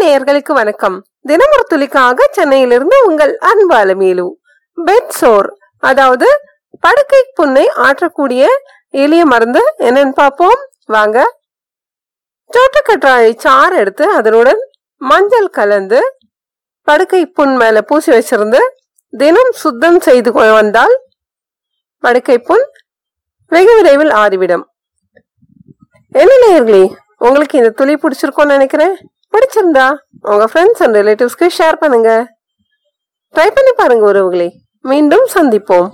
நேயர்களுக்கு வணக்கம். தினமொரு துளிக்காக சென்னையிலிருந்து உங்கள் அன்பு அலமேலு. பெட் சோர் அதாவது படுக்கை புண்ணை ஆற்றக்கூடிய எளிய மருந்து என்னன்னு பார்ப்போம். வாங்க. சோட்டுக்கற்றாழை சாறு எடுத்து அதனுடன் மஞ்சள் கலந்து படுக்கை புண் மேல பூசி வச்சிருந்து தினம் சுத்தம் செய்து கொண்டு வந்தால் படுக்கை புண் வெகு விரைவில் ஆறிவிடும். என்ன நேயர்களே உங்களுக்கு இந்த துளி பிடிச்சிருக்கோன்னு நினைக்கிறேன். பிடிச்சிருந்தா உங்க ஃப்ரெண்ட்ஸ் அண்ட் ரிலேட்டிவ்ஸ்க்கு ஷேர் பண்ணுங்க. ட்ரை பண்ணி பாருங்க உறவுகளே. மீண்டும் சந்திப்போம்.